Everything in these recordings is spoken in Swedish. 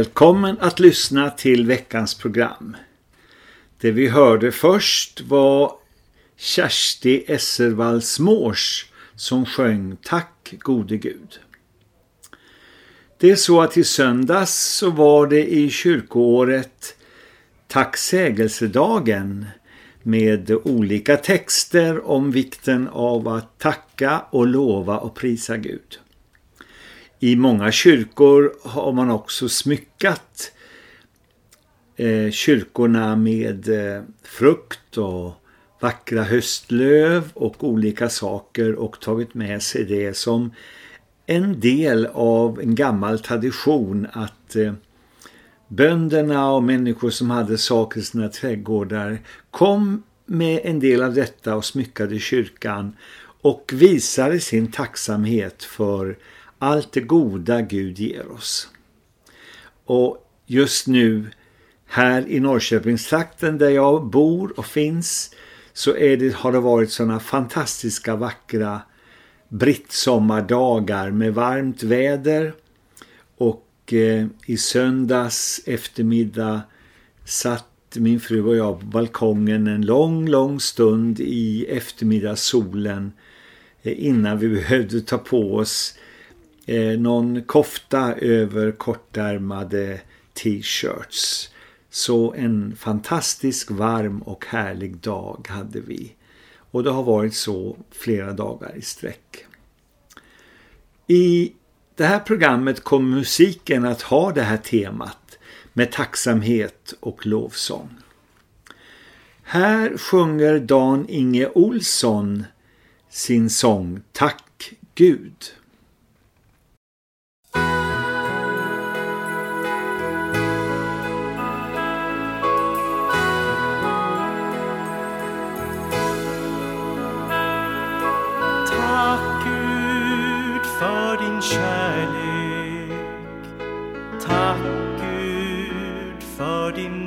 Välkommen att lyssna till veckans program. Det vi hörde först var Kersti Esservalls Mårs som sjöng Tack gode Gud. Det är så att i söndags så var det i kyrkoåret Tacksägelsedagen med olika texter om vikten av att tacka och lova och prisa Gud. I många kyrkor har man också smyckat eh, kyrkorna med eh, frukt och vackra höstlöv och olika saker och tagit med sig det som en del av en gammal tradition att eh, bönderna och människor som hade saker i sina trädgårdar kom med en del av detta och smyckade kyrkan och visade sin tacksamhet för allt det goda Gud ger oss. Och just nu här i Norrköpingstrakten där jag bor och finns så är det, har det varit sådana fantastiska vackra brittsommardagar med varmt väder och eh, i söndags eftermiddag satt min fru och jag på balkongen en lång, lång stund i eftermiddagssolen eh, innan vi behövde ta på oss eh, någon kofta över kortärmade t-shirts. Så en fantastisk varm och härlig dag hade vi. Och det har varit så flera dagar i sträck. I det här programmet kommer musiken att ha det här temat. med tacksamhet och lovsång. Här sjunger Dan Inge Olsson sin sång Tack Gud. Kärlek. Tack Gud för din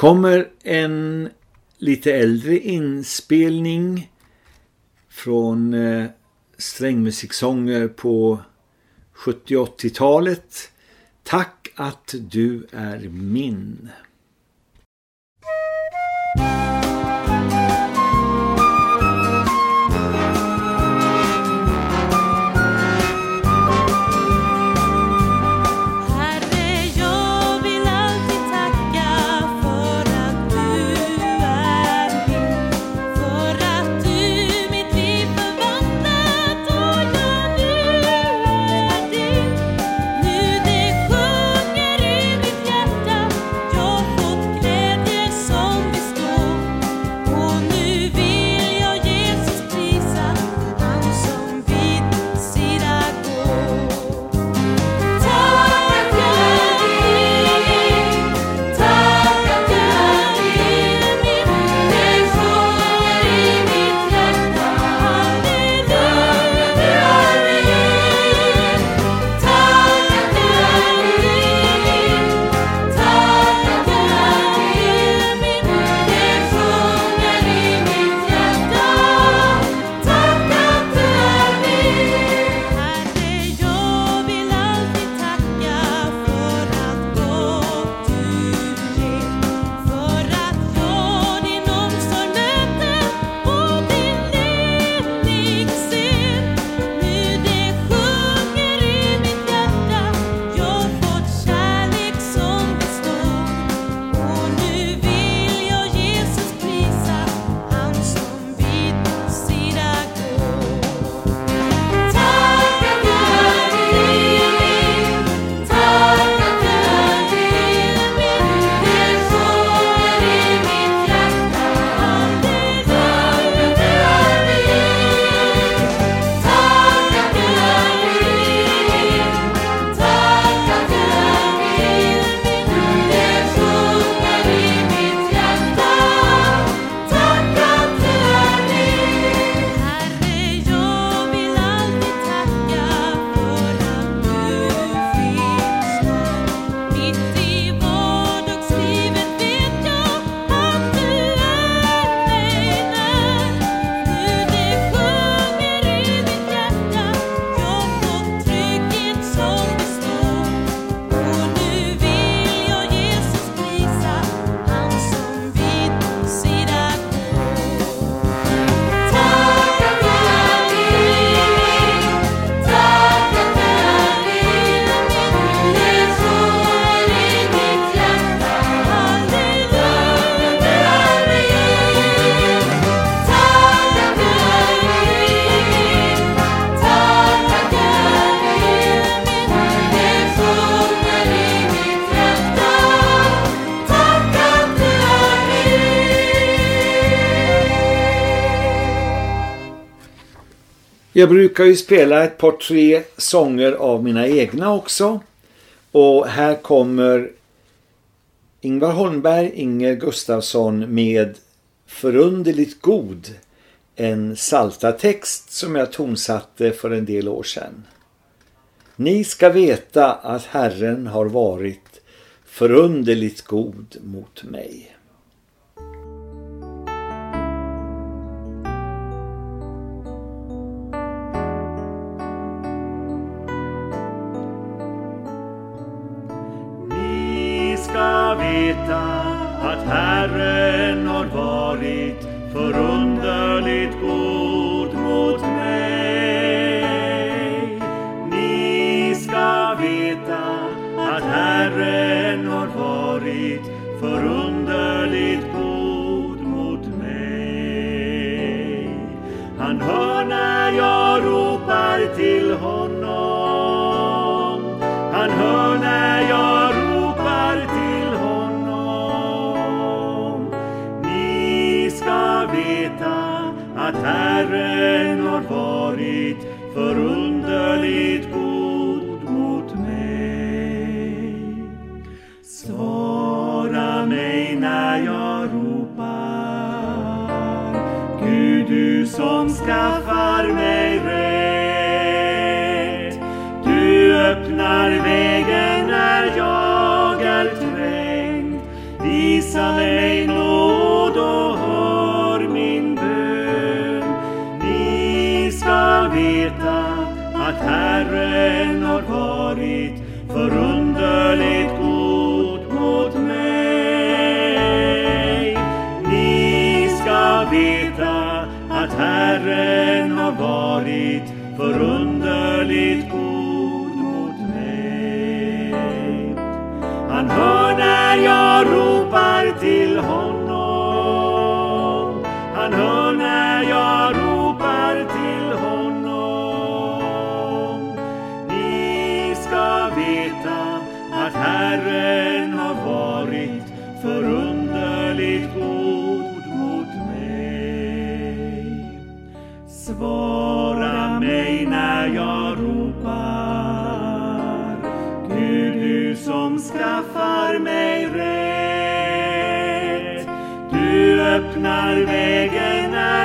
kommer en lite äldre inspelning från eh, strängmusiksånger på 70-80-talet. Tack att du är min. Jag brukar ju spela ett par tre sånger av mina egna också. Och här kommer Ingvar Holmberg, Inger Gustafsson med Förunderligt god. En salta text som jag tonsatte för en del år sedan. Ni ska veta att Herren har varit förunderligt god mot mig. Herren har varit förunderligt god mot mig. Ni ska veta att Herren har varit förunderligt god mot mig. Han hör när jag ropar till honom. Har varit förunderligt god mot mig. Svara mig när jag ropar, Gud du som skaffar mig rätt. Du öppnar vägen när jag är trängd, visa mig nåd Herren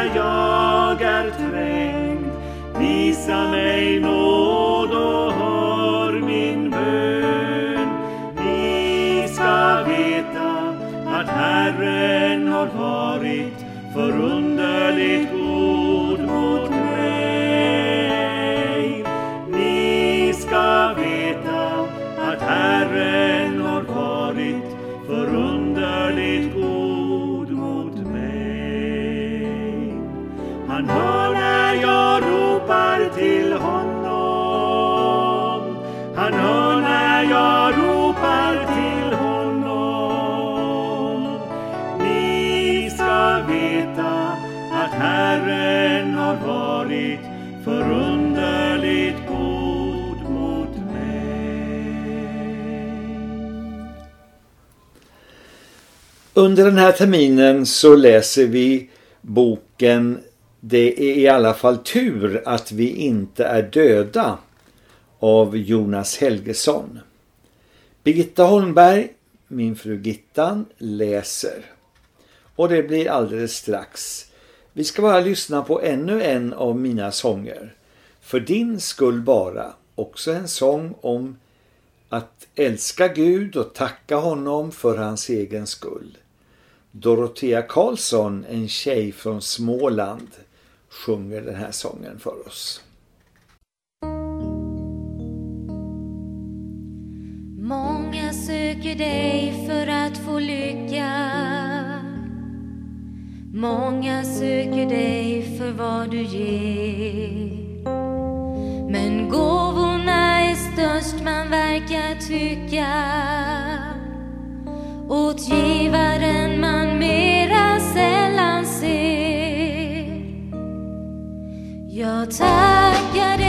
när jag är trängd, visa mig nåd och hör min bön. Ni ska veta att Herren har varit förunderligt god mot mig. Under den här terminen så läser vi boken Det är i alla fall tur att vi inte är döda av Jonas Helgesson. Birgitta Holmberg, min fru Gittan, läser. Och det blir alldeles strax. Vi ska bara lyssna på ännu en av mina sånger. För din skull bara. Också en sång om att älska Gud och tacka honom för hans egen skull. Dorotea Karlsson, en tjej från Småland, sjunger den här sången för oss. Många söker dig för att få lycka. Många söker dig för vad du ger. Men gåvorna är störst man verkar tycka. Åt givaren man mera sällan ser. Jag tackar dig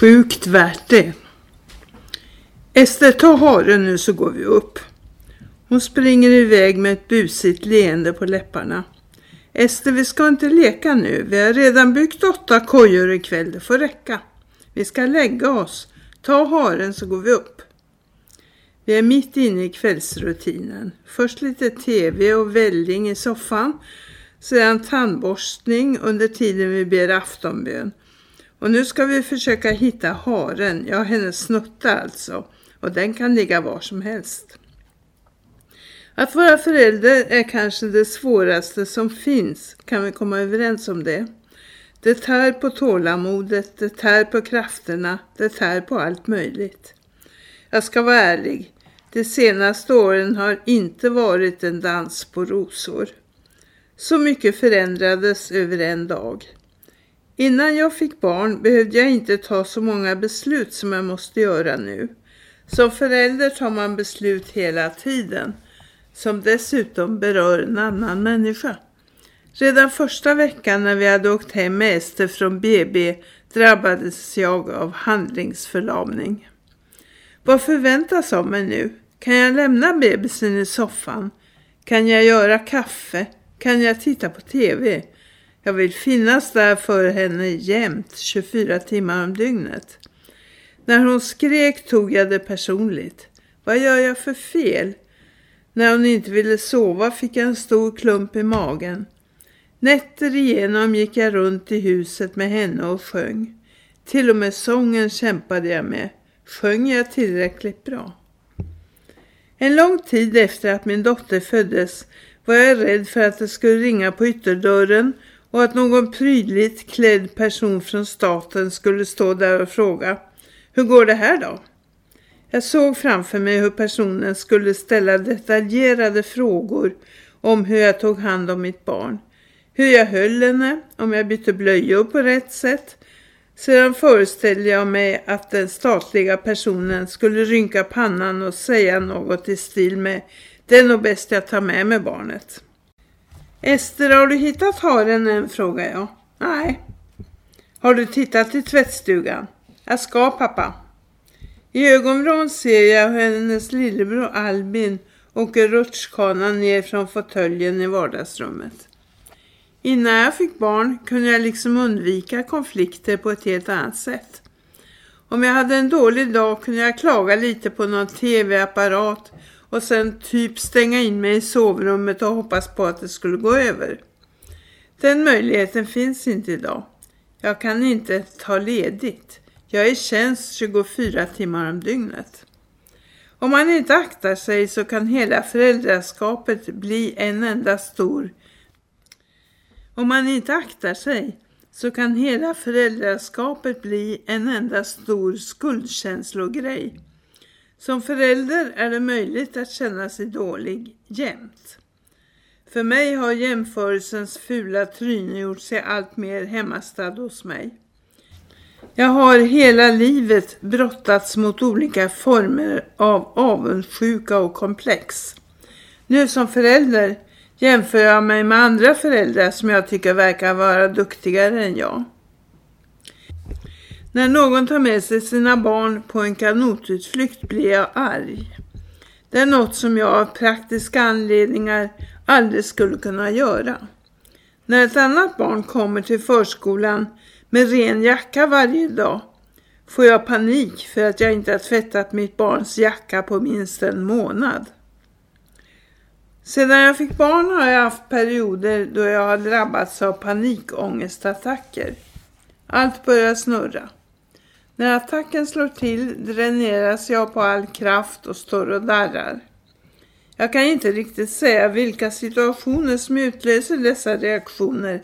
Sjukt värt det. Ester, ta haren nu så går vi upp. Hon springer iväg med ett busigt leende på läpparna. Ester, vi ska inte leka nu. Vi har redan byggt åtta kojor ikväll. Det får räcka. Vi ska lägga oss. Ta haren så går vi upp. Vi är mitt inne i kvällsrutinen. Först lite tv och välling i soffan. Sedan tandborstning under tiden vi ber aftonbön. Och nu ska vi försöka hitta haren, ja hennes snutta alltså. Och den kan ligga var som helst. Att vara förälder är kanske det svåraste som finns, kan vi komma överens om det. Det tär på tålamodet, det tär på krafterna, det tär på allt möjligt. Jag ska vara ärlig, de senaste åren har inte varit en dans på rosor. Så mycket förändrades över en dag. Innan jag fick barn behövde jag inte ta så många beslut som jag måste göra nu. Som förälder tar man beslut hela tiden, som dessutom berör en annan människa. Redan första veckan när vi hade åkt hem med Ester från BB drabbades jag av handlingsförlamning. Vad förväntas av mig nu? Kan jag lämna bebisen i soffan? Kan jag göra kaffe? Kan jag titta på tv? Jag vill finnas där för henne jämt 24 timmar om dygnet. När hon skrek tog jag det personligt. Vad gör jag för fel? När hon inte ville sova fick jag en stor klump i magen. Nätter igenom gick jag runt i huset med henne och sjöng. Till och med sången kämpade jag med. Sjöng jag tillräckligt bra? En lång tid efter att min dotter föddes var jag rädd för att det skulle ringa på ytterdörren och att någon prydligt klädd person från staten skulle stå där och fråga Hur går det här då? Jag såg framför mig hur personen skulle ställa detaljerade frågor om hur jag tog hand om mitt barn. Hur jag höll henne, om jag bytte blöjor på rätt sätt. Sedan föreställde jag mig att den statliga personen skulle rynka pannan och säga något i stil med Det är nog bäst jag tar med mig barnet. Ester, har du hittat haren än? frågar jag. Nej, Har du tittat i tvättstugan? Jag ska pappa. I ögonvrån ser jag hur hennes lillebror Albin åker rutschkana ner från fåtöljen i vardagsrummet. Innan jag fick barn kunde jag liksom undvika konflikter på ett helt annat sätt. Om jag hade en dålig dag kunde jag klaga lite på någon tv-apparat och sen typ stänga in mig i sovrummet och hoppas på att det skulle gå över. Den möjligheten finns inte idag. Jag kan inte ta ledigt. Jag är i tjänst 24 timmar om dygnet. Om man inte aktar sig så kan hela föräldraskapet bli en enda stor... Om man inte aktar sig så kan hela föräldraskapet bli en enda stor skuldkänslogrej. Som förälder är det möjligt att känna sig dålig jämt. För mig har jämförelsens fula tryne gjort sig allt mer hemmastad hos mig. Jag har hela livet brottats mot olika former av avundsjuka och komplex. Nu som förälder jämför jag mig med andra föräldrar som jag tycker verkar vara duktigare än jag. När någon tar med sig sina barn på en kanotutflykt blir jag arg. Det är något som jag av praktiska anledningar aldrig skulle kunna göra. När ett annat barn kommer till förskolan med ren jacka varje dag får jag panik för att jag inte har tvättat mitt barns jacka på minst en månad. Sedan jag fick barn har jag haft perioder då jag har drabbats av panikångestattacker. Allt börjar snurra. När attacken slår till dräneras jag på all kraft och står och darrar. Jag kan inte riktigt säga vilka situationer som utlöser dessa reaktioner.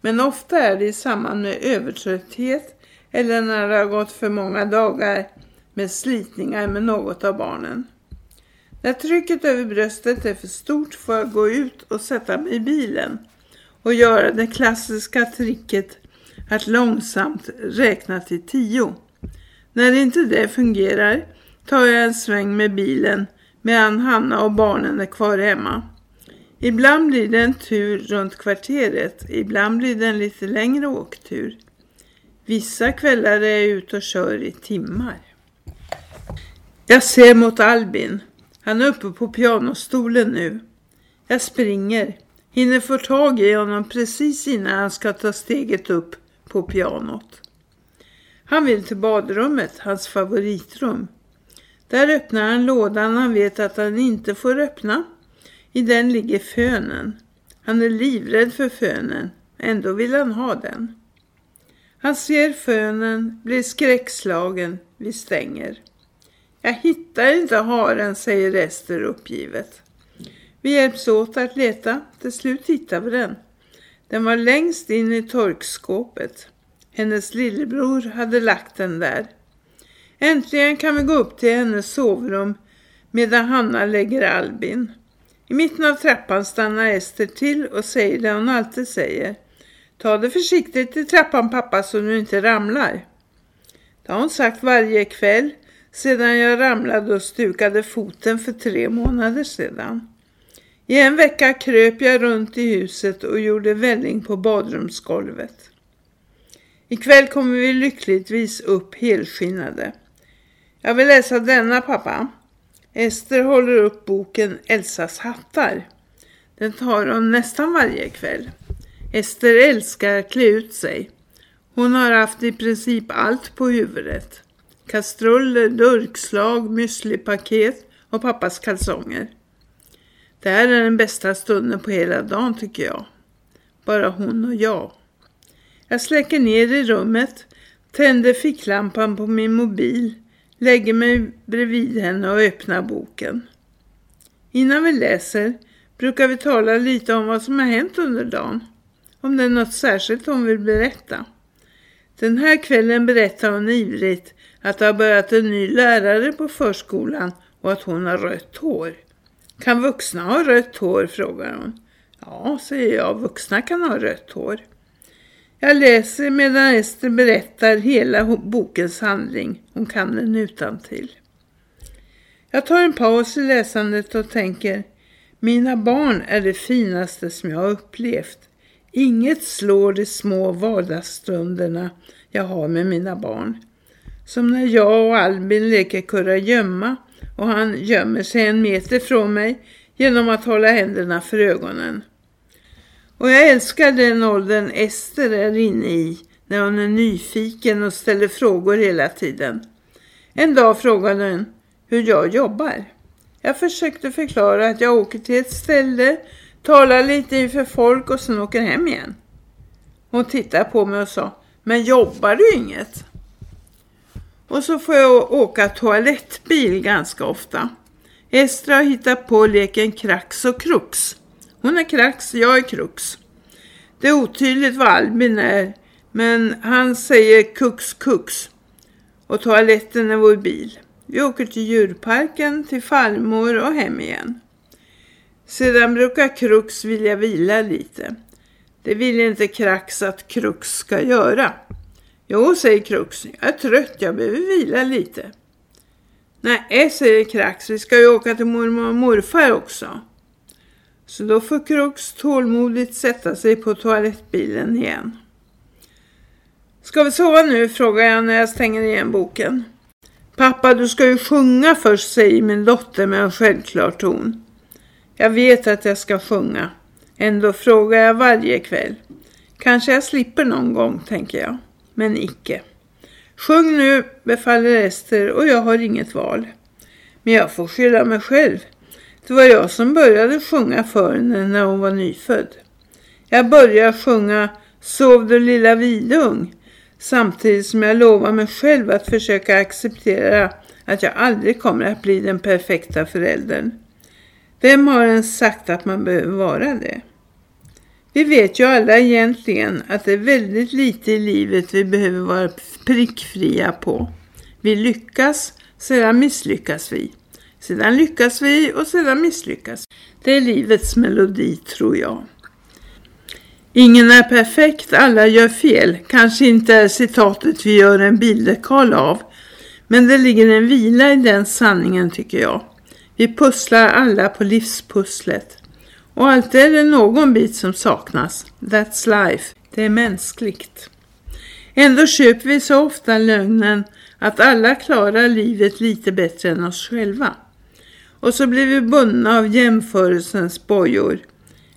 Men ofta är det i samband med övertrötthet eller när det har gått för många dagar med slitningar med något av barnen. När trycket över bröstet är för stort får jag gå ut och sätta mig i bilen och göra det klassiska tricket att långsamt räkna till tio. När inte det fungerar tar jag en sväng med bilen medan Hanna och barnen är kvar hemma. Ibland blir det en tur runt kvarteret, ibland blir det en lite längre åktur. Vissa kvällar är jag ute och kör i timmar. Jag ser mot Albin. Han är uppe på pianostolen nu. Jag springer, hinner få tag i honom precis innan han ska ta steget upp på pianot. Han vill till badrummet, hans favoritrum. Där öppnar han lådan han vet att han inte får öppna. I den ligger fönen. Han är livrädd för fönen, ändå vill han ha den. Han ser fönen, blir skräckslagen, vi stänger. Jag hittar inte haren, säger Ester uppgivet. Vi hjälps åt att leta, till slut hittar vi den. Den var längst in i torkskåpet. Hennes lillebror hade lagt den där. Äntligen kan vi gå upp till hennes sovrum medan Hanna lägger Albin. I mitten av trappan stannar Ester till och säger det hon alltid säger. Ta det försiktigt i trappan pappa så du inte ramlar. Det har hon sagt varje kväll sedan jag ramlade och stukade foten för tre månader sedan. I en vecka kröp jag runt i huset och gjorde välling på badrumsgolvet. Ikväll kommer vi lyckligtvis upp helskinnade. Jag vill läsa denna pappa. Ester håller upp boken Elsas hattar. Den tar hon nästan varje kväll. Ester älskar att klä ut sig. Hon har haft i princip allt på huvudet. Kastruller, durkslag, müslipaket och pappas kalsonger. Det här är den bästa stunden på hela dagen tycker jag. Bara hon och jag. Jag släcker ner i rummet, tänder ficklampan på min mobil, lägger mig bredvid henne och öppnar boken. Innan vi läser brukar vi tala lite om vad som har hänt under dagen. Om det är något särskilt hon vill berätta. Den här kvällen berättar hon ivrigt att det har börjat en ny lärare på förskolan och att hon har rött hår. Kan vuxna ha rött hår, frågar hon. Ja, säger jag, vuxna kan ha rött hår. Jag läser medan Ester berättar hela bokens handling. Hon kan den utan till. Jag tar en paus i läsandet och tänker, mina barn är det finaste som jag har upplevt. Inget slår de små vardagsstunderna jag har med mina barn. Som när jag och Albin leker kurra gömma och han gömmer sig en meter från mig genom att hålla händerna för ögonen. Och jag älskar den åldern Ester är inne i när hon är nyfiken och ställer frågor hela tiden. En dag frågade hon hur jag jobbar. Jag försökte förklara att jag åker till ett ställe, talar lite inför folk och sen åker hem igen. Hon tittade på mig och sa, men jobbar du inget? Och så får jag åka toalettbil ganska ofta. Estra har hittat på leken krax och krux. Hon är krax, jag är krux. Det är otydligt vad Albin är, men han säger kux kux. Och toaletten är vår bil. Vi åker till djurparken, till farmor och hem igen. Sedan brukar Krux vilja vila lite. Det vill inte Krax att Krux ska göra. Jo, säger Krux, jag är trött, jag behöver vila lite. Nej, säger Krax, vi ska ju åka till mormor och morfar också. Så då får Krux tålmodigt sätta sig på toalettbilen igen. Ska vi sova nu, frågar jag när jag stänger igen boken. Pappa, du ska ju sjunga först, säger min dotter med en självklar ton. Jag vet att jag ska sjunga. Ändå frågar jag varje kväll. Kanske jag slipper någon gång, tänker jag. Men icke. Sjung nu, befaller Ester och jag har inget val. Men jag får skylla mig själv. Det var jag som började sjunga för henne när hon var nyfödd. Jag började sjunga Sov du lilla vidung samtidigt som jag lovar mig själv att försöka acceptera att jag aldrig kommer att bli den perfekta föräldern. Vem har ens sagt att man behöver vara det? Vi vet ju alla egentligen att det är väldigt lite i livet vi behöver vara prickfria på. Vi lyckas, sedan misslyckas vi. Sedan lyckas vi och sedan misslyckas. Det är livets melodi tror jag. Ingen är perfekt, alla gör fel. Kanske inte är citatet vi gör en bildekal av. Men det ligger en vila i den sanningen tycker jag. Vi pusslar alla på livspusslet. Och alltid är det någon bit som saknas. That's life. Det är mänskligt. Ändå köper vi så ofta lögnen att alla klarar livet lite bättre än oss själva. Och så blir vi bundna av jämförelsens bojor.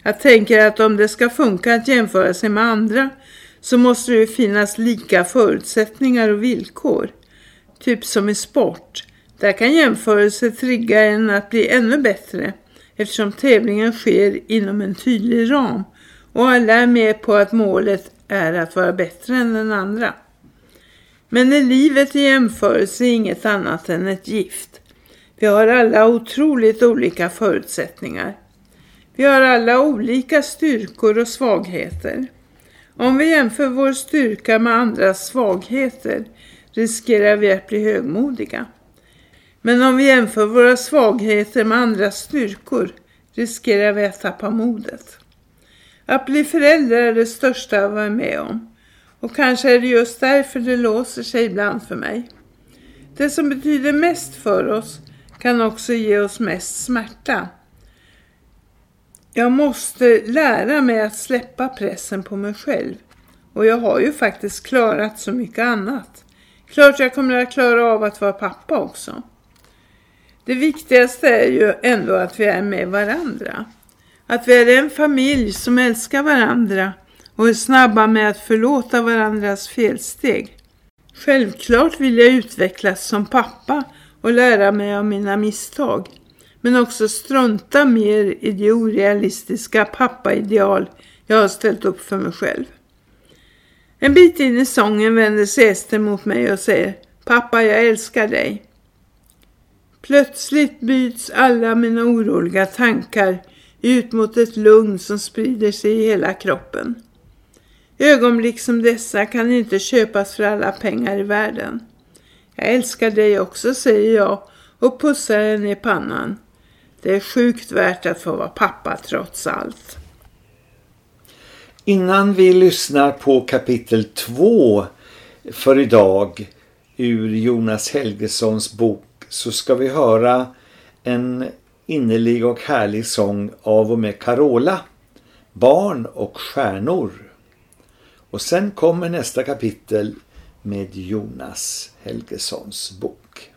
Jag tänker att om det ska funka att jämföra sig med andra så måste det finnas lika förutsättningar och villkor. Typ som i sport. Där kan jämförelse trigga en att bli ännu bättre eftersom tävlingen sker inom en tydlig ram och alla är med på att målet är att vara bättre än den andra. Men är livet i jämförelse inget annat än ett gift. Vi har alla otroligt olika förutsättningar. Vi har alla olika styrkor och svagheter. Om vi jämför vår styrka med andras svagheter riskerar vi att bli högmodiga. Men om vi jämför våra svagheter med andras styrkor riskerar vi att tappa modet. Att bli förälder är det största jag var med om. Och kanske är det just därför det låser sig ibland för mig. Det som betyder mest för oss kan också ge oss mest smärta. Jag måste lära mig att släppa pressen på mig själv. Och jag har ju faktiskt klarat så mycket annat. Klart jag kommer att klara av att vara pappa också. Det viktigaste är ju ändå att vi är med varandra. Att vi är en familj som älskar varandra och är snabba med att förlåta varandras felsteg. Självklart vill jag utvecklas som pappa och lära mig av mina misstag. Men också strunta mer i det orealistiska pappaideal jag har ställt upp för mig själv. En bit in i sången vänder sig Ester mot mig och säger Pappa, jag älskar dig. Plötsligt byts alla mina oroliga tankar ut mot ett lugn som sprider sig i hela kroppen. Ögonblick som dessa kan inte köpas för alla pengar i världen. Jag älskar dig också, säger jag och pussar henne i pannan. Det är sjukt värt att få vara pappa trots allt. Innan vi lyssnar på kapitel 2 för idag ur Jonas Helgesons bok så ska vi höra en innerlig och härlig sång av och med Carola Barn och stjärnor. Och sen kommer nästa kapitel med Jonas Helgesons bok.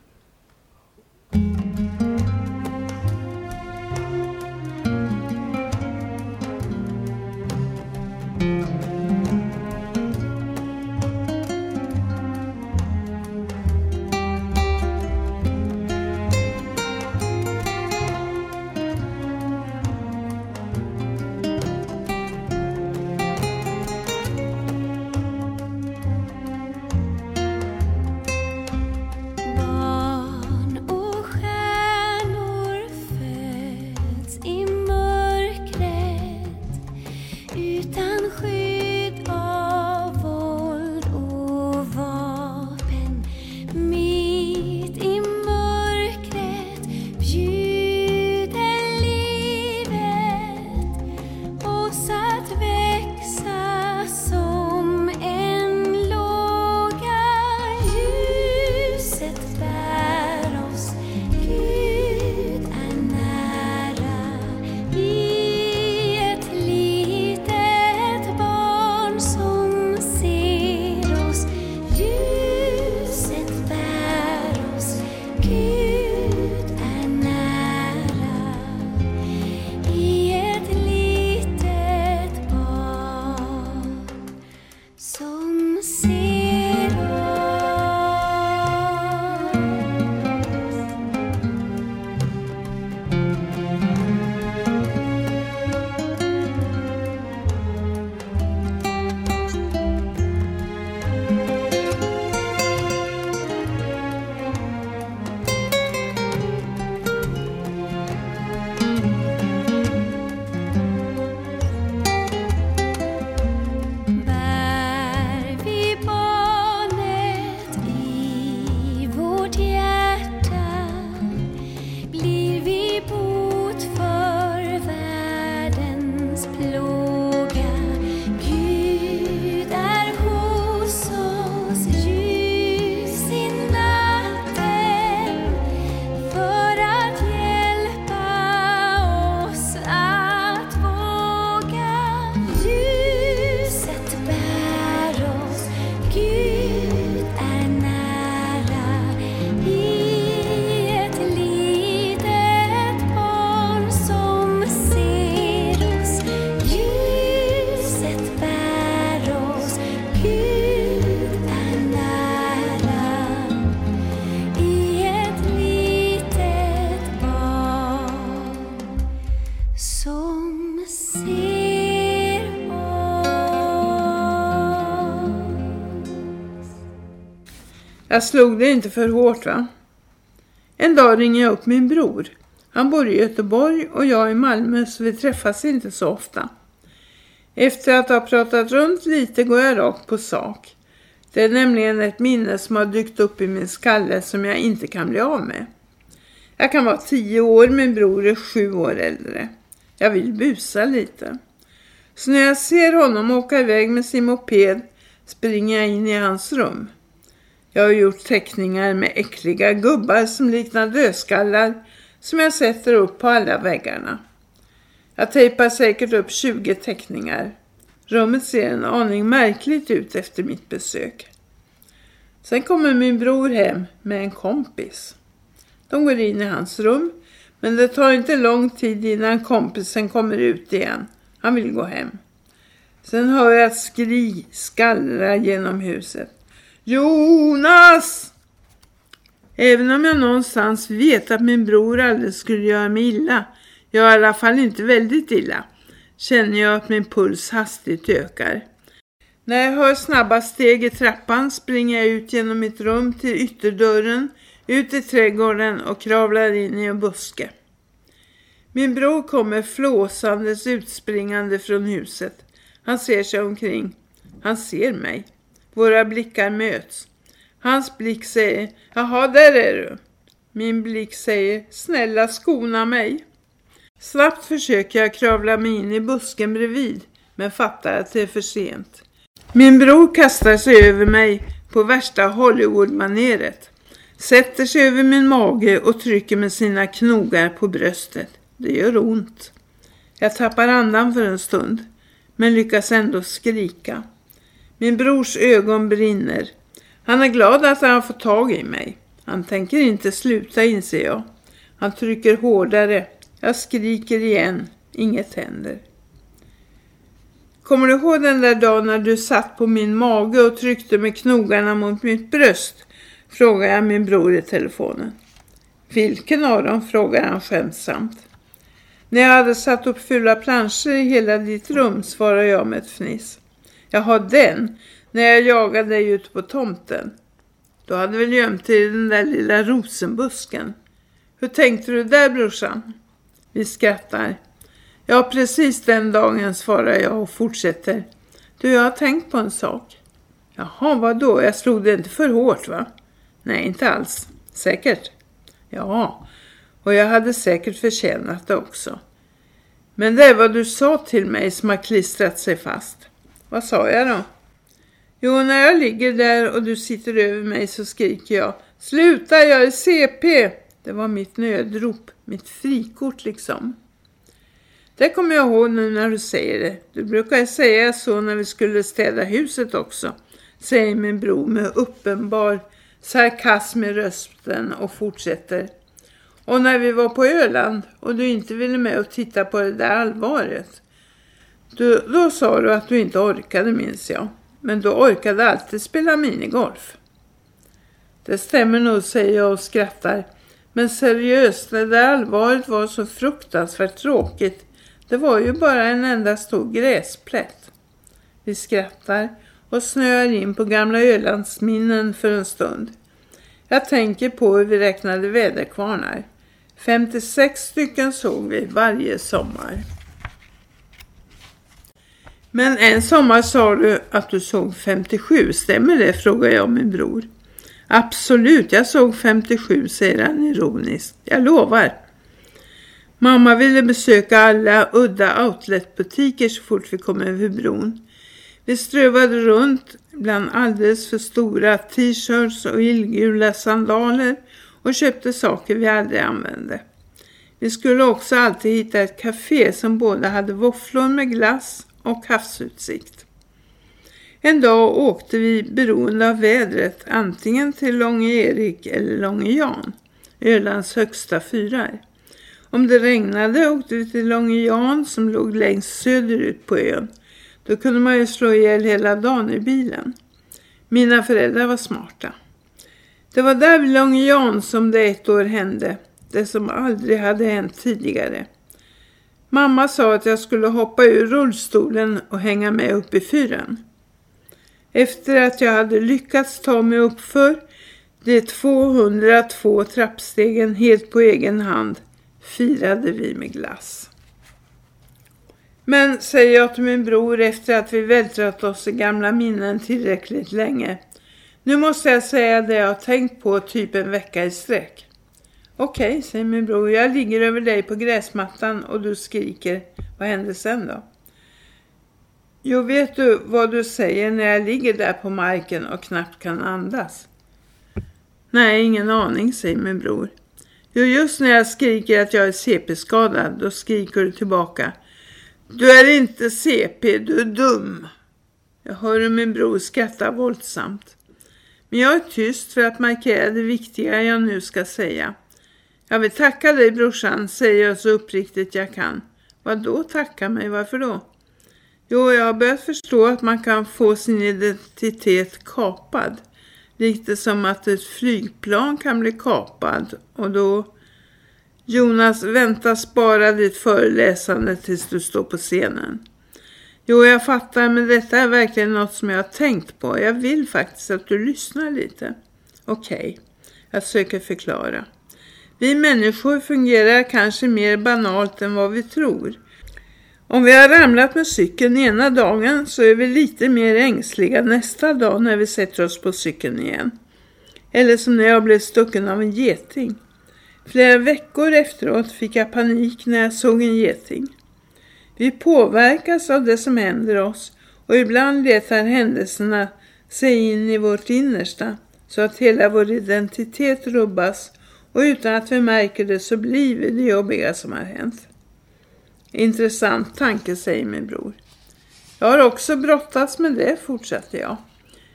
Jag slog det inte för hårt va? En dag ringer jag upp min bror. Han bor i Göteborg och jag i Malmö så vi träffas inte så ofta. Efter att ha pratat runt lite går jag rakt på sak. Det är nämligen ett minne som har dykt upp i min skalle som jag inte kan bli av med. Jag kan vara tio år, min bror är sju år äldre. Jag vill busa lite. Så när jag ser honom åka iväg med sin moped springer jag in i hans rum. Jag har gjort teckningar med äckliga gubbar som liknar dödskallar som jag sätter upp på alla väggarna. Jag tejpar säkert upp 20 teckningar. Rummet ser en aning märkligt ut efter mitt besök. Sen kommer min bror hem med en kompis. De går in i hans rum, men det tar inte lång tid innan kompisen kommer ut igen. Han vill gå hem. Sen hör jag ett skri skallra genom huset. Jonas! Även om jag någonstans vet att min bror aldrig skulle göra mig illa, jag i alla fall inte väldigt illa, känner jag att min puls hastigt ökar. När jag hör snabba steg i trappan springer jag ut genom mitt rum till ytterdörren, ut i trädgården och kravlar in i en buske. Min bror kommer flåsandes utspringande från huset. Han ser sig omkring. Han ser mig. Våra blickar möts. Hans blick säger, jaha där är du. Min blick säger, snälla skona mig. Snabbt försöker jag kravla mig in i busken bredvid, men fattar att det är för sent. Min bror kastar sig över mig på värsta Hollywood-maneret. Sätter sig över min mage och trycker med sina knogar på bröstet. Det gör ont. Jag tappar andan för en stund, men lyckas ändå skrika. Min brors ögon brinner. Han är glad att han har fått tag i mig. Han tänker inte sluta inser jag. Han trycker hårdare. Jag skriker igen. Inget händer. Kommer du ihåg den där dagen när du satt på min mage och tryckte med knogarna mot mitt bröst? Frågar jag min bror i telefonen. Vilken av dem? frågar han skämtsamt. När jag hade satt upp fula planscher i hela ditt rum svarar jag med ett fniss. Jaha, den. När jag jagade dig ute på tomten. Du hade väl gömt dig i den där lilla rosenbusken. Hur tänkte du där brorsan? Vi skrattar. Ja, precis den dagen svarar jag och fortsätter. Du, jag har tänkt på en sak. Jaha, vad då? Jag slog det inte för hårt va? Nej, inte alls. Säkert? Ja, och jag hade säkert förtjänat det också. Men det är vad du sa till mig som har klistrat sig fast. Vad sa jag då? Jo, när jag ligger där och du sitter över mig så skriker jag. Sluta, jag är CP! Det var mitt nödrop, mitt frikort liksom. Det kommer jag ihåg nu när du säger det. Du brukar säga så när vi skulle städa huset också. Säger min bror med uppenbar sarkasm i rösten och fortsätter. Och när vi var på Öland och du inte ville med och titta på det där allvaret. Du, då sa du att du inte orkade minns jag. Men du orkade alltid spela minigolf. Det stämmer nog säger jag och skrattar. Men seriöst, det där allvaret var så fruktansvärt tråkigt. Det var ju bara en enda stor gräsplätt. Vi skrattar och snöar in på gamla Ölandsminnen för en stund. Jag tänker på hur vi räknade väderkvarnar. 56 stycken såg vi varje sommar. Men en sommar sa du att du såg 57, stämmer det? frågar jag min bror. Absolut, jag såg 57, säger han ironiskt. Jag lovar. Mamma ville besöka alla udda outletbutiker så fort vi kom över bron. Vi strövade runt bland alldeles för stora t-shirts och illgula sandaler och köpte saker vi aldrig använde. Vi skulle också alltid hitta ett café som både hade våfflor med glass och havsutsikt. En dag åkte vi beroende av vädret antingen till Långe Erik eller Långe Jan, Ölands högsta fyrar. Om det regnade åkte vi till Långe Jan som låg längst söderut på ön. Då kunde man ju slå ihjäl hela dagen i bilen. Mina föräldrar var smarta. Det var där vid Långe Jan som det ett år hände. Det som aldrig hade hänt tidigare. Mamma sa att jag skulle hoppa ur rullstolen och hänga med upp i fyren. Efter att jag hade lyckats ta mig upp för de 202 trappstegen helt på egen hand firade vi med glass. Men, säger jag till min bror efter att vi vältrat oss i gamla minnen tillräckligt länge. Nu måste jag säga det jag har tänkt på typ en vecka i sträck. Okej, okay, säger min bror. Jag ligger över dig på gräsmattan och du skriker. Vad händer sen då? Jo, vet du vad du säger när jag ligger där på marken och knappt kan andas? Nej, ingen aning, säger min bror. Jo, just när jag skriker att jag är CP-skadad, då skriker du tillbaka. Du är inte CP, du är dum. Jag hör hur min bror skrattar våldsamt. Men jag är tyst för att markera det viktiga jag nu ska säga. Jag vill tacka dig brorsan, säger jag så uppriktigt jag kan. Vad då tacka mig, varför då? Jo, jag har börjat förstå att man kan få sin identitet kapad. Lite som att ett flygplan kan bli kapad och då... Jonas, vänta spara ditt föreläsande tills du står på scenen. Jo, jag fattar, men detta är verkligen något som jag har tänkt på. Jag vill faktiskt att du lyssnar lite. Okej, okay. jag försöker förklara. Vi människor fungerar kanske mer banalt än vad vi tror. Om vi har ramlat med cykeln ena dagen så är vi lite mer ängsliga nästa dag när vi sätter oss på cykeln igen. Eller som när jag blev stucken av en geting. Flera veckor efteråt fick jag panik när jag såg en geting. Vi påverkas av det som händer oss och ibland letar händelserna sig in i vårt innersta så att hela vår identitet rubbas och utan att vi märker det så blir vi det jobbiga som har hänt. Intressant tanke, säger min bror. Jag har också brottats med det, fortsätter jag.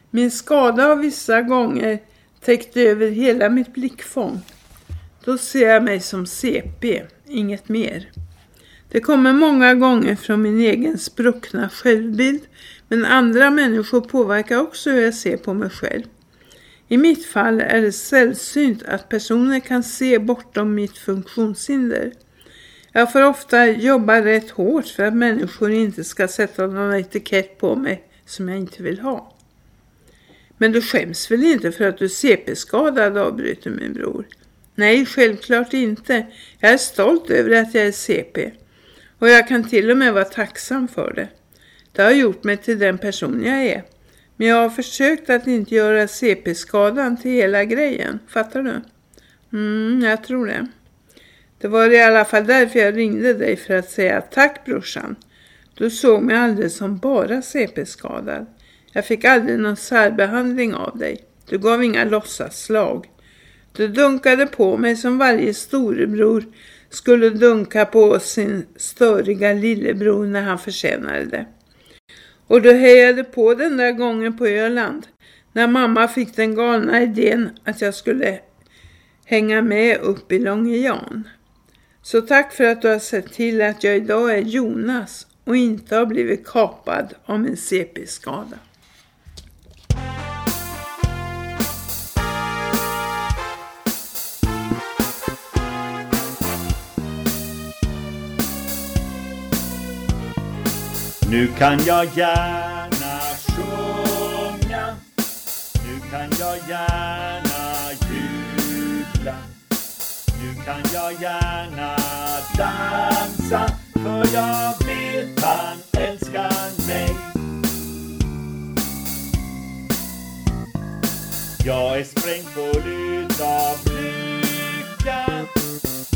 Min skada har vissa gånger täckt över hela mitt blickfång. Då ser jag mig som CP, inget mer. Det kommer många gånger från min egen spruckna självbild, men andra människor påverkar också hur jag ser på mig själv. I mitt fall är det sällsynt att personer kan se bortom mitt funktionshinder. Jag får ofta jobba rätt hårt för att människor inte ska sätta någon etikett på mig som jag inte vill ha. Men du skäms väl inte för att du är CP-skadad, avbryter min bror. Nej, självklart inte. Jag är stolt över att jag är CP. Och jag kan till och med vara tacksam för det. Det har gjort mig till den person jag är. Men jag har försökt att inte göra CP-skadan till hela grejen. Fattar du? Mm, jag tror det. Det var i alla fall därför jag ringde dig för att säga tack brorsan. Du såg mig aldrig som bara CP-skadad. Jag fick aldrig någon särbehandling av dig. Du gav inga låtsasslag. Du dunkade på mig som varje storebror skulle dunka på sin störiga lillebror när han förtjänade det. Och du hejade på den där gången på Öland när mamma fick den galna idén att jag skulle hänga med upp i Långejan. Så tack för att du har sett till att jag idag är Jonas och inte har blivit kapad av min CP-skada. Nu kan jag gärna sjunga. Nu kan jag gärna jubla. Nu kan jag gärna dansa För jag vet han älskar mig. Jag är sprängd full utav lycka.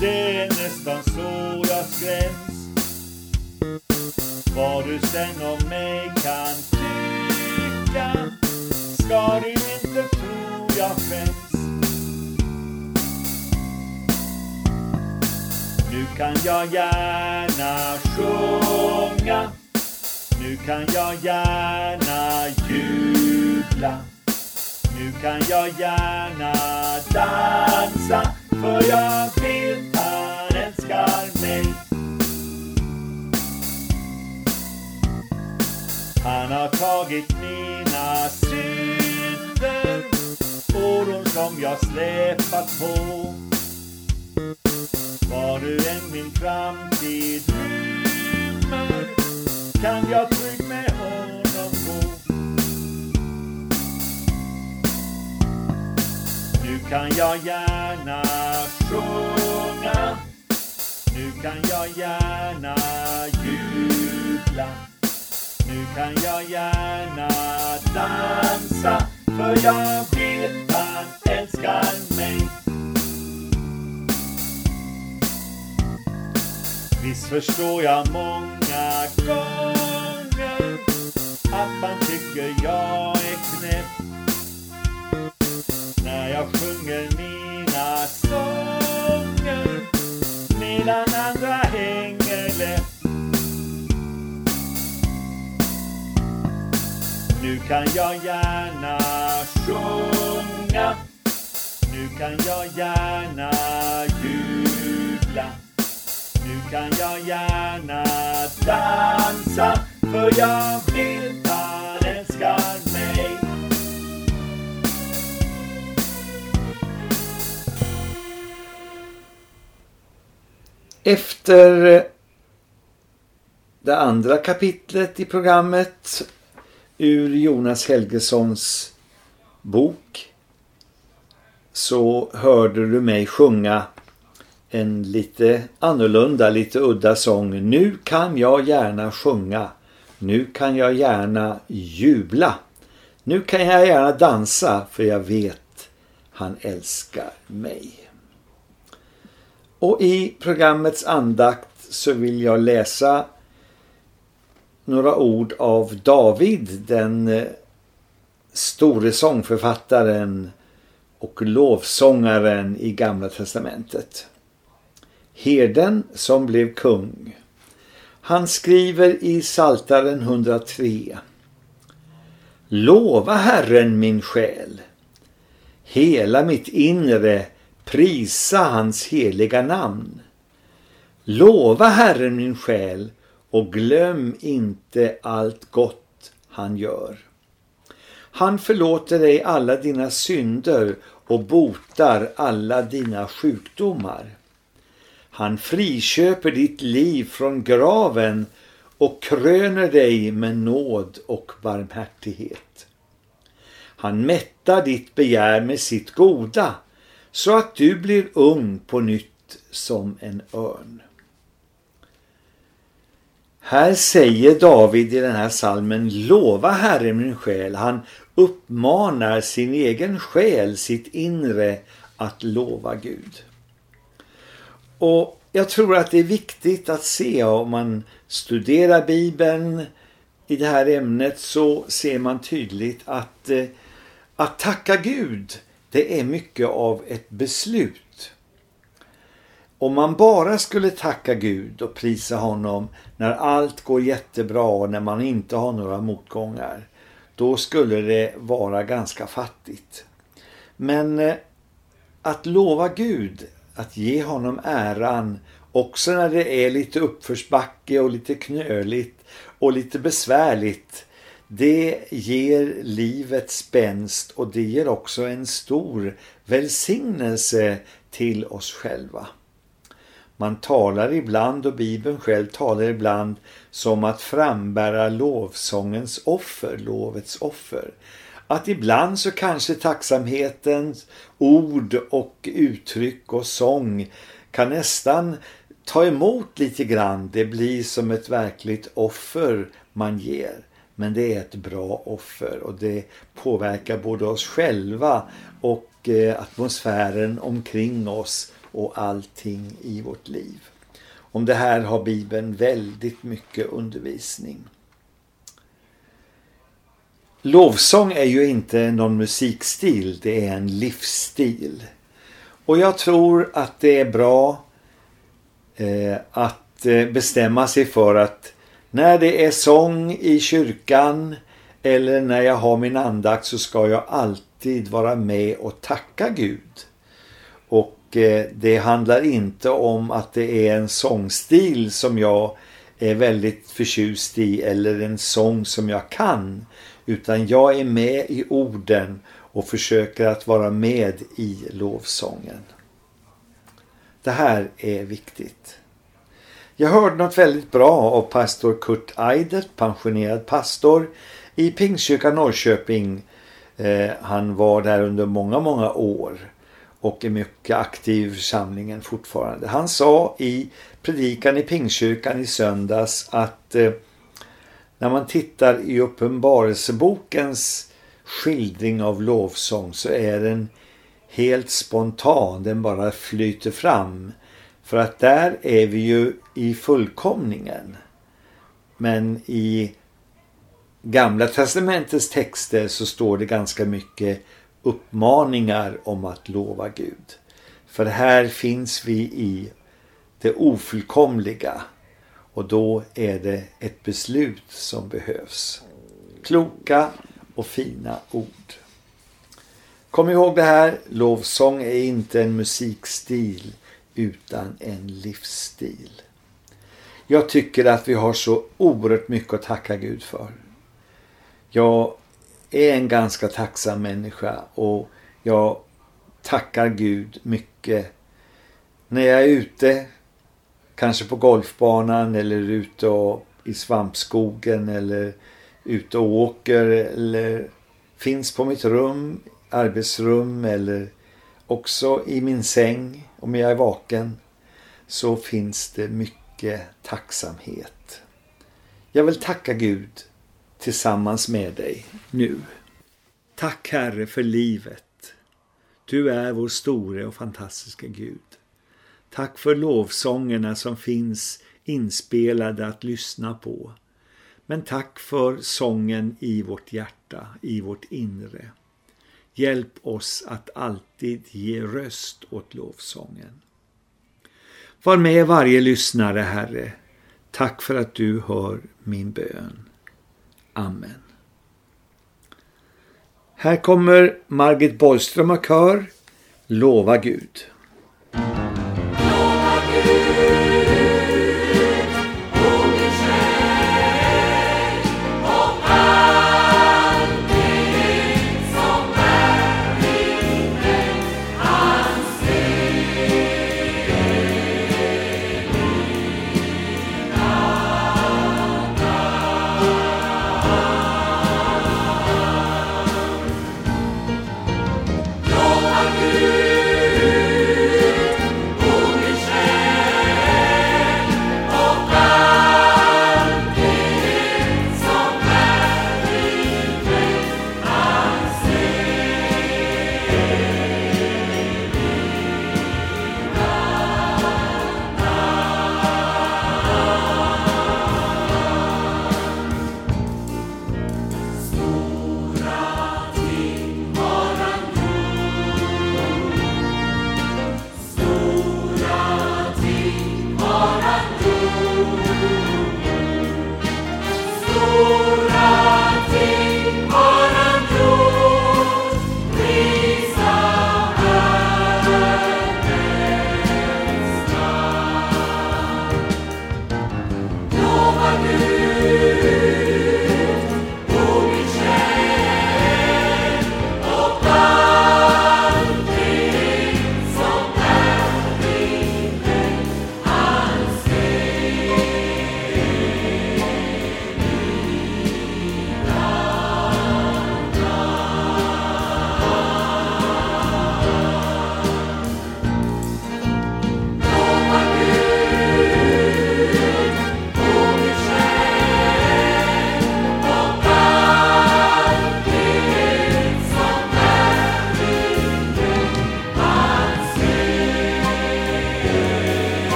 Det är nästan så jag skräms vad du sen om mig kan tycka. Ska du inte tro jag skäms. Nu kan jag gärna sjunga. Nu kan jag gärna jubla. Nu kan jag gärna dansa För jag vill Han har tagit mina synder Oron som jag släpat på. Var du än min framtid rymmer Kan jag trygg med honom gå. Nu kan jag gärna sjunga Nu kan jag gärna jubla nu kan jag gärna dansa för jag vet han älskar mig. Visst förstår jag många gånger att man tycker jag är knäpp när jag sjunger mina sånger Nu kan jag gärna sjunga. Nu kan jag gärna jubla. Nu kan jag gärna dansa För jag vill han älskar mig. Efter det andra kapitlet i programmet ur Jonas Helgesons bok så hörde du mig sjunga en lite annorlunda, lite udda sång. Nu kan jag gärna sjunga. Nu kan jag gärna jubla. Nu kan jag gärna dansa för jag vet han älskar mig. Och i programmets andakt så vill jag läsa några ord av David, den eh, store sångförfattaren och lovsångaren i Gamla testamentet. Herden som blev kung. Han skriver i Saltaren 103. Lova Herren min själ. Hela mitt inre prisa hans heliga namn. Lova Herren min själ och glöm inte allt gott han gör. Han förlåter dig alla dina synder och botar alla dina sjukdomar. Han friköper ditt liv från graven och kröner dig med nåd och barmhärtighet. Han mättar ditt begär med sitt goda så att du blir ung på nytt som en örn. Här säger David i den här salmen lova Herren min själ. Han uppmanar sin egen själ, sitt inre att lova Gud. Och jag tror att det är viktigt att se om man studerar Bibeln i det här ämnet så ser man tydligt att eh, att tacka Gud det är mycket av ett beslut. Om man bara skulle tacka Gud och prisa honom när allt går jättebra och när man inte har några motgångar då skulle det vara ganska fattigt. Men eh, att lova Gud, att ge honom äran också när det är lite uppförsbacke och lite knöligt och lite besvärligt det ger livet spänst och det ger också en stor välsignelse till oss själva. Man talar ibland och Bibeln själv talar ibland som att frambära lovsångens offer, lovets offer. Att ibland så kanske tacksamhetens ord och uttryck och sång kan nästan ta emot lite grann. Det blir som ett verkligt offer man ger. Men det är ett bra offer och det påverkar både oss själva och eh, atmosfären omkring oss och allting i vårt liv. Om det här har Bibeln väldigt mycket undervisning. Lovsång är ju inte någon musikstil, det är en livsstil. Och jag tror att det är bra eh, att eh, bestämma sig för att när det är sång i kyrkan eller när jag har min andakt så ska jag alltid vara med och tacka Gud. Och eh, det handlar inte om att det är en sångstil som jag är väldigt förtjust i eller en sång som jag kan. Utan jag är med i orden och försöker att vara med i lovsången. Det här är viktigt. Jag hörde något väldigt bra av pastor Kurt Eidert, pensionerad pastor i Pingstkyrkan Norrköping. Eh, han var där under många, många år och är mycket aktiv i församlingen fortfarande. Han sa i predikan i Pingstkyrkan i söndags att eh, när man tittar i uppenbarelsebokens skildring av lovsång så är den helt spontan, den bara flyter fram. För att där är vi ju i fullkomningen. Men i Gamla testamentets texter så står det ganska mycket uppmaningar om att lova Gud. För här finns vi i det ofullkomliga och då är det ett beslut som behövs. Kloka och fina ord. Kom ihåg det här, lovsång är inte en musikstil utan en livsstil. Jag tycker att vi har så oerhört mycket att tacka Gud för. Jag är en ganska tacksam människa och jag tackar Gud mycket. När jag är ute, kanske på golfbanan eller ute och i svampskogen eller ute och åker eller finns på mitt rum, arbetsrum eller också i min säng om jag är vaken så finns det mycket tacksamhet. Jag vill tacka Gud tillsammans med dig nu. Tack Herre för livet. Du är vår store och fantastiska Gud. Tack för lovsångerna som finns inspelade att lyssna på. Men tack för sången i vårt hjärta, i vårt inre. Hjälp oss att alltid ge röst åt lovsången. Var med varje lyssnare, Herre. Tack för att du hör min bön. Amen. Här kommer Margit Borgström och kör Lova Gud.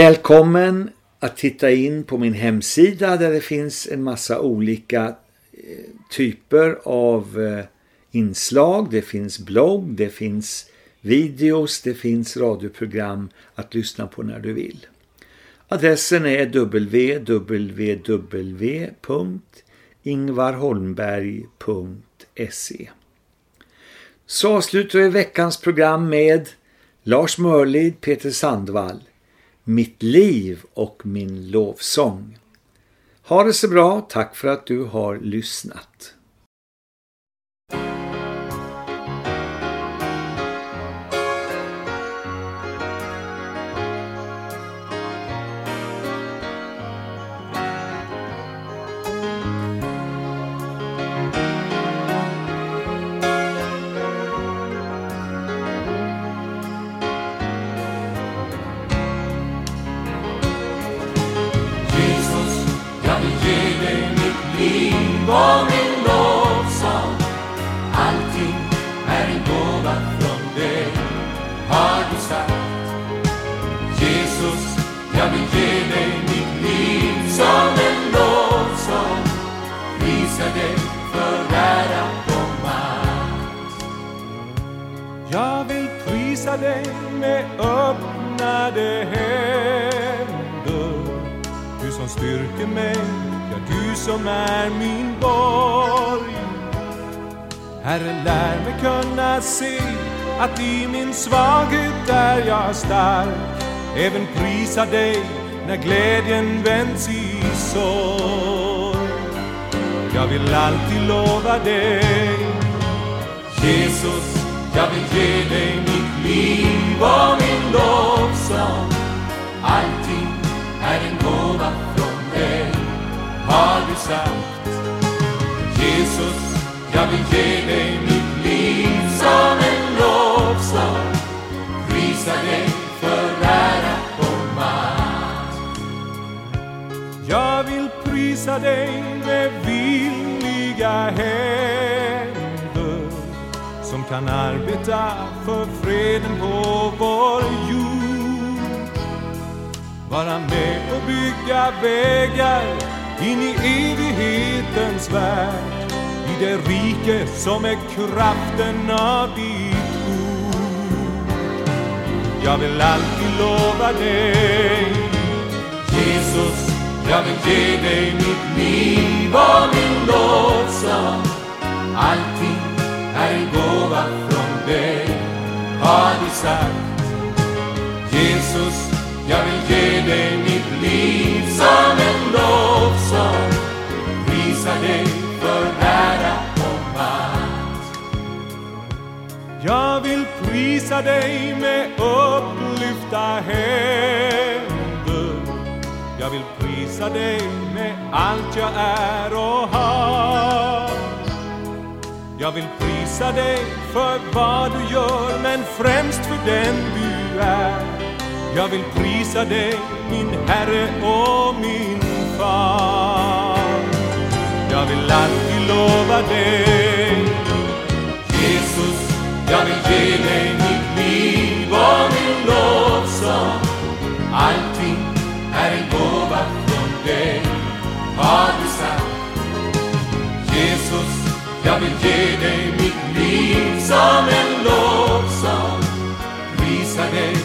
Välkommen att titta in på min hemsida där det finns en massa olika eh, typer av eh, inslag. Det finns blogg, det finns videos, det finns radioprogram att lyssna på när du vill. Adressen är www.ingvarholmberg.se Så avslutar vi veckans program med Lars Mörlid, Peter Sandvall mitt liv och min lovsång. Ha det så bra, tack för att du har lyssnat. Dig när glädjen vänds i sorg. Jag vill alltid lova dig Jesus, jag vill ge dig mitt liv och min lovsång. Allting är en gåva från dig, har du sagt. Jesus, jag vill ge dig dig med villiga händer som kan arbeta för freden på vår jord. Vara med och bygga vägar in i evighetens värld i det rike som är kraften av ditt ord. Jag vill alltid lova dig Jesus, jag vill ge dig mitt liv och min lovsång. Allting är en gåva från dig, har du sagt. Jesus, jag vill ge dig mitt liv som en lovsång. Prisa dig för ära och makt. Jag vill prisa dig med upplyfta händer. Jag vill prisar dig med allt jag är och har. Jag vill prisa dig för vad du gör, men främst för den du är. Jag vill prisa dig, min Herre och min Far. Jag vill alltid lova dig, Jesus, jag vill ge dig mitt liv och min lovsång. Allting är en gåva dig har du sagt. Jesus, jag vill ge dig mitt liv som en lovsång. Prisa dig